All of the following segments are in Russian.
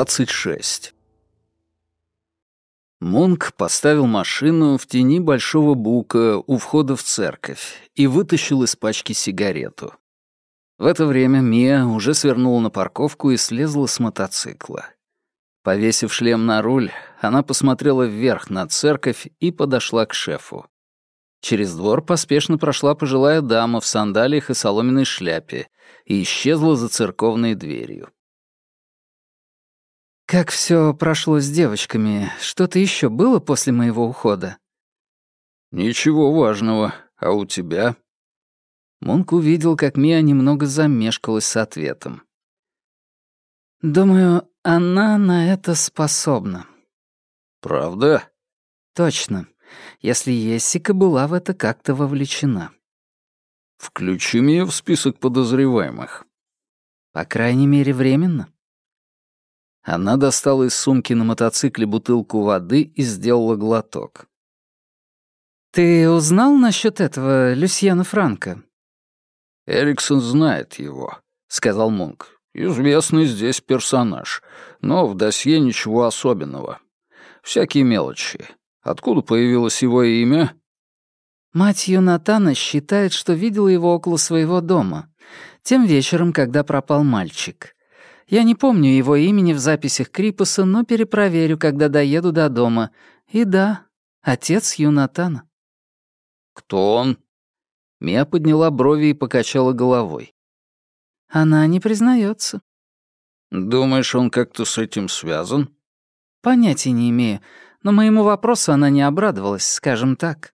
26. Мунк поставил машину в тени большого бука у входа в церковь и вытащил из пачки сигарету. В это время Мия уже свернула на парковку и слезла с мотоцикла. Повесив шлем на руль, она посмотрела вверх на церковь и подошла к шефу. Через двор поспешно прошла пожилая дама в сандалиях и соломенной шляпе и исчезла за церковной дверью. «Как все прошло с девочками? Что-то еще было после моего ухода?» «Ничего важного. А у тебя?» Мунк увидел, как Мия немного замешкалась с ответом. «Думаю, она на это способна». «Правда?» «Точно, если Ессика была в это как-то вовлечена». «Включи меня в список подозреваемых». «По крайней мере, временно». Она достала из сумки на мотоцикле бутылку воды и сделала глоток. «Ты узнал насчет этого Люсьена Франка?» «Эриксон знает его», — сказал Мунк. «Известный здесь персонаж, но в досье ничего особенного. Всякие мелочи. Откуда появилось его имя?» Мать Юнатана считает, что видела его около своего дома, тем вечером, когда пропал мальчик. Я не помню его имени в записях Крипуса, но перепроверю, когда доеду до дома. И да, отец Юнатана. «Кто он?» Мия подняла брови и покачала головой. Она не признается. «Думаешь, он как-то с этим связан?» «Понятия не имею, но моему вопросу она не обрадовалась, скажем так».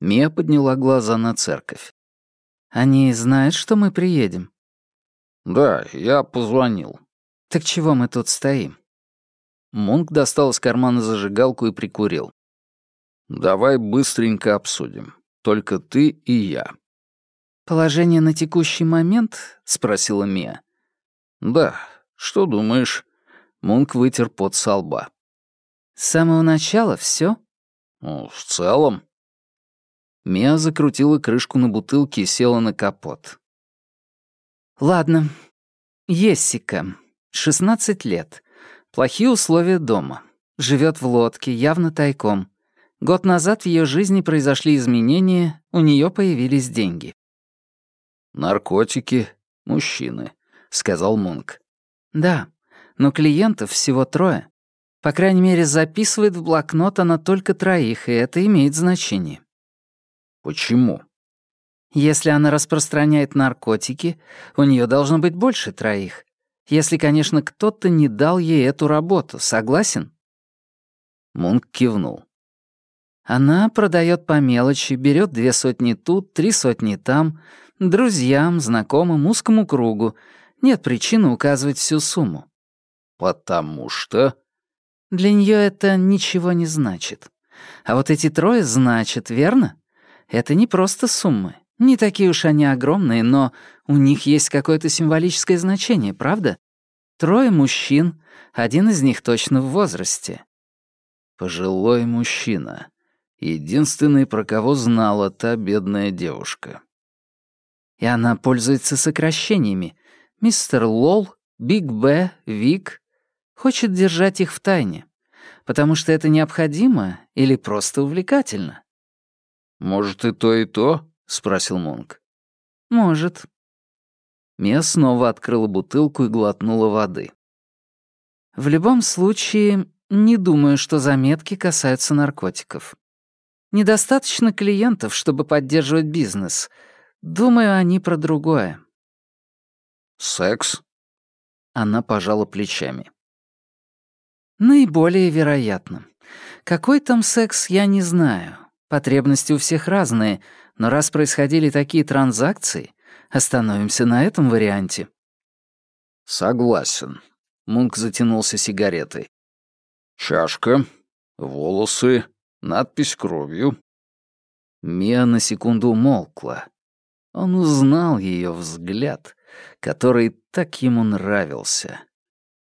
Мия подняла глаза на церковь. «Они знают, что мы приедем?» «Да, я позвонил». «Так чего мы тут стоим?» Мунк достал из кармана зажигалку и прикурил. «Давай быстренько обсудим. Только ты и я». «Положение на текущий момент?» — спросила Мия. «Да. Что думаешь?» Мунк вытер пот со лба. «С самого начала все? «Ну, в целом». Мия закрутила крышку на бутылке и села на капот. Ладно. Ессика. 16 лет. Плохие условия дома. Живет в лодке, явно тайком. Год назад в ее жизни произошли изменения, у нее появились деньги. «Наркотики, мужчины», — сказал Мунк. «Да, но клиентов всего трое. По крайней мере, записывает в блокнот она только троих, и это имеет значение». «Почему?» Если она распространяет наркотики, у нее должно быть больше троих. Если, конечно, кто-то не дал ей эту работу. Согласен?» Мунк кивнул. Она продает по мелочи, берет две сотни тут, три сотни там, друзьям, знакомым, узкому кругу. Нет причины указывать всю сумму. «Потому что...» Для нее это ничего не значит. А вот эти трое значат, верно? Это не просто суммы. Не такие уж они огромные, но у них есть какое-то символическое значение, правда? Трое мужчин, один из них точно в возрасте. Пожилой мужчина. Единственный, про кого знала та бедная девушка. И она пользуется сокращениями. Мистер Лол, Биг Б, Вик. Хочет держать их в тайне. Потому что это необходимо или просто увлекательно. Может, и то, и то? — спросил Монг. «Может». Мия снова открыла бутылку и глотнула воды. «В любом случае, не думаю, что заметки касаются наркотиков. Недостаточно клиентов, чтобы поддерживать бизнес. Думаю, они про другое». «Секс?» Она пожала плечами. «Наиболее вероятно. Какой там секс, я не знаю. Потребности у всех разные, но раз происходили такие транзакции, остановимся на этом варианте». «Согласен». Мунк затянулся сигаретой. «Чашка, волосы, надпись кровью». Мия на секунду умолкла. Он узнал ее взгляд, который так ему нравился,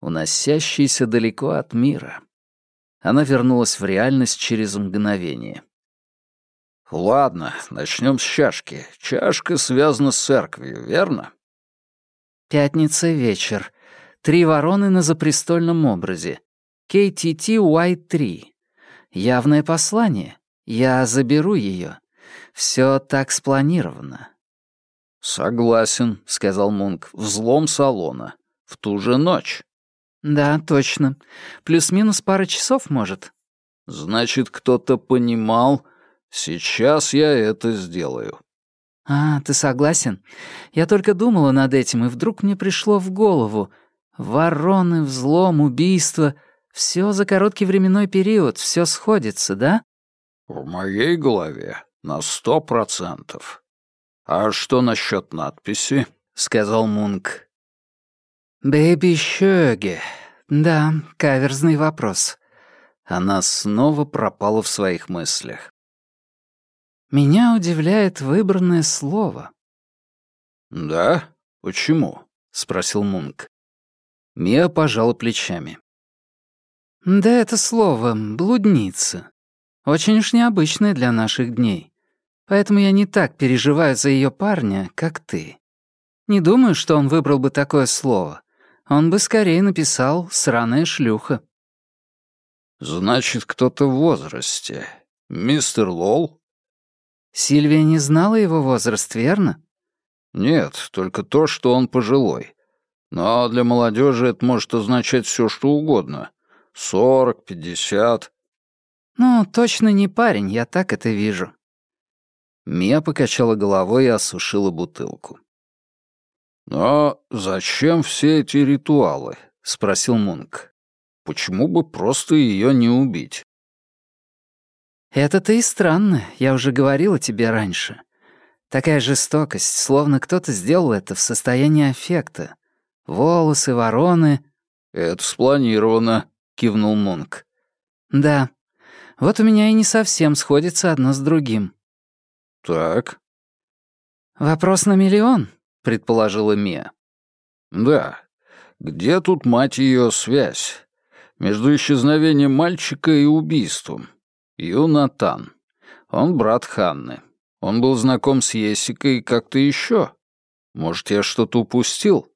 уносящийся далеко от мира. Она вернулась в реальность через мгновение. «Ладно, начнем с чашки. Чашка связана с церковью, верно?» «Пятница вечер. Три вороны на запрестольном образе. KTT-Y3. Явное послание. Я заберу ее. Все так спланировано. «Согласен», — сказал Мунк. «Взлом салона. В ту же ночь». «Да, точно. Плюс-минус пара часов, может». «Значит, кто-то понимал. Сейчас я это сделаю». «А, ты согласен? Я только думала над этим, и вдруг мне пришло в голову. Вороны, взлом, убийство — все за короткий временной период, все сходится, да?» «В моей голове на сто процентов. А что насчет надписи?» — сказал Мунк. «Бэби Шёге. Да, каверзный вопрос». Она снова пропала в своих мыслях. Меня удивляет выбранное слово. «Да? Почему?» — спросил Мунк. Мия пожала плечами. «Да это слово «блудница». Очень уж необычное для наших дней. Поэтому я не так переживаю за ее парня, как ты. Не думаю, что он выбрал бы такое слово. Он бы скорее написал «сраная шлюха». «Значит, кто-то в возрасте. Мистер Лол?» Сильвия не знала его возраст, верно? Нет, только то, что он пожилой. Но для молодежи это может означать все, что угодно. Сорок, пятьдесят. Ну, точно не парень, я так это вижу. Мия покачала головой и осушила бутылку. «Но зачем все эти ритуалы?» — спросил Мунк. «Почему бы просто ее не убить?» «Это-то и странно, я уже говорила тебе раньше. Такая жестокость, словно кто-то сделал это в состоянии аффекта. Волосы, вороны...» «Это спланировано», — кивнул Мунк. «Да. Вот у меня и не совсем сходится одно с другим». «Так». «Вопрос на миллион», — предположила Мия. «Да. Где тут, мать ее, связь? Между исчезновением мальчика и убийством?» Юнатан. Он брат Ханны. Он был знаком с Есикой как-то еще. Может, я что-то упустил?»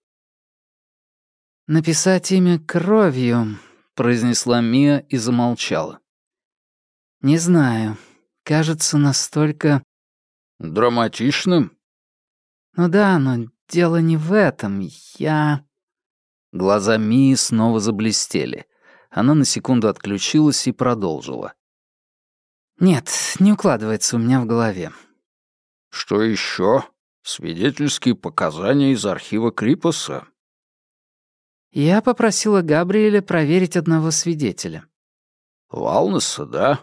«Написать имя кровью», — произнесла Мия и замолчала. «Не знаю. Кажется, настолько...» «Драматичным?» «Ну да, но дело не в этом. Я...» Глаза Мии снова заблестели. Она на секунду отключилась и продолжила. Нет, не укладывается у меня в голове. Что еще? Свидетельские показания из архива Крипоса? Я попросила Габриэля проверить одного свидетеля. Валнеса, да?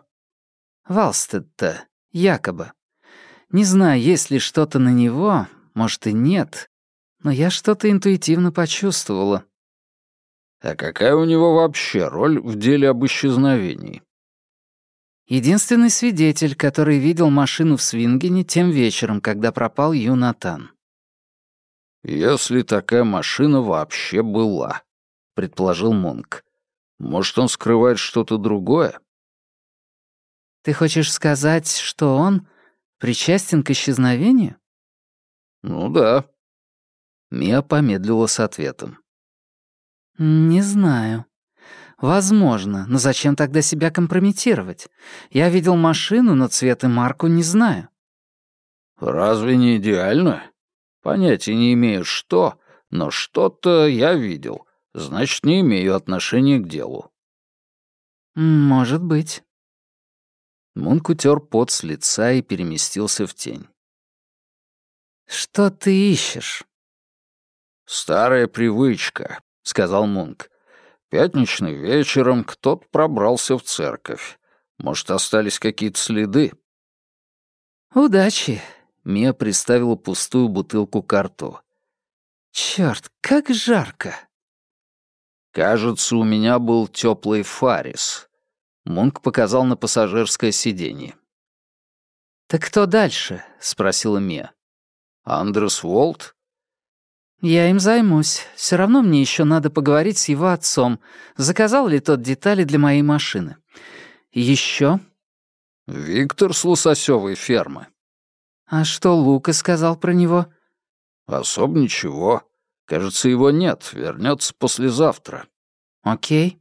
Валстед-то, якобы. Не знаю, есть ли что-то на него, может и нет, но я что-то интуитивно почувствовала. А какая у него вообще роль в деле об исчезновении? Единственный свидетель, который видел машину в Свингене тем вечером, когда пропал Юнатан. «Если такая машина вообще была», — предположил Монк. «Может, он скрывает что-то другое?» «Ты хочешь сказать, что он причастен к исчезновению?» «Ну да». Мия помедлила с ответом. «Не знаю. Возможно, но зачем тогда себя компрометировать? Я видел машину, но цвет и марку не знаю. Разве не идеально? Понятия не имею, что, но что-то я видел. Значит, не имею отношения к делу. Может быть. Мунк утер пот с лица и переместился в тень. «Что ты ищешь?» «Старая привычка», — сказал Мунк. Пятничный вечером кто-то пробрался в церковь. Может, остались какие-то следы?» «Удачи!» — Мия приставила пустую бутылку к рту. «Чёрт, как жарко!» «Кажется, у меня был теплый фарис». Мунк показал на пассажирское сиденье. «Так кто дальше?» — спросила Мия. «Андрес Волт?» «Я им займусь. Все равно мне еще надо поговорить с его отцом. Заказал ли тот детали для моей машины. Еще?» «Виктор с лососевой фермы». «А что Лука сказал про него?» «Особо ничего. Кажется, его нет, вернется послезавтра». «Окей,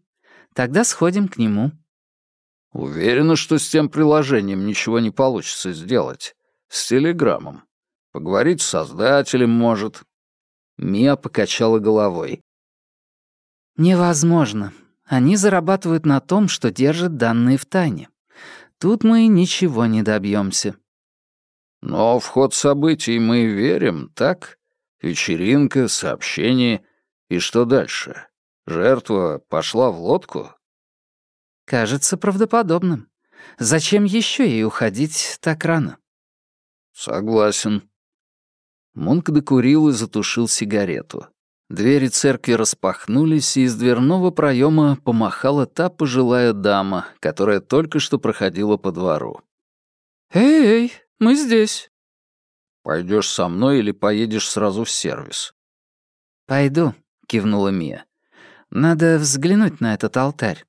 тогда сходим к нему». «Уверена, что с тем приложением ничего не получится сделать. С телеграммом. Поговорить с создателем может». Мия покачала головой. «Невозможно. Они зарабатывают на том, что держат данные в тайне. Тут мы ничего не добьемся. Но в ход событий мы верим, так? Вечеринка, сообщение. И что дальше? Жертва пошла в лодку? Кажется правдоподобным. Зачем еще ей уходить так рано? Согласен. Мунк докурил и затушил сигарету. Двери церкви распахнулись, и из дверного проема помахала та пожилая дама, которая только что проходила по двору. «Эй, мы здесь». Пойдешь со мной или поедешь сразу в сервис?» «Пойду», — кивнула Мия. «Надо взглянуть на этот алтарь».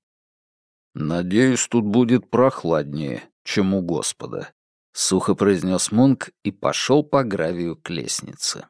«Надеюсь, тут будет прохладнее, чем у Господа», — сухо произнес Мунк и пошел по гравию к лестнице.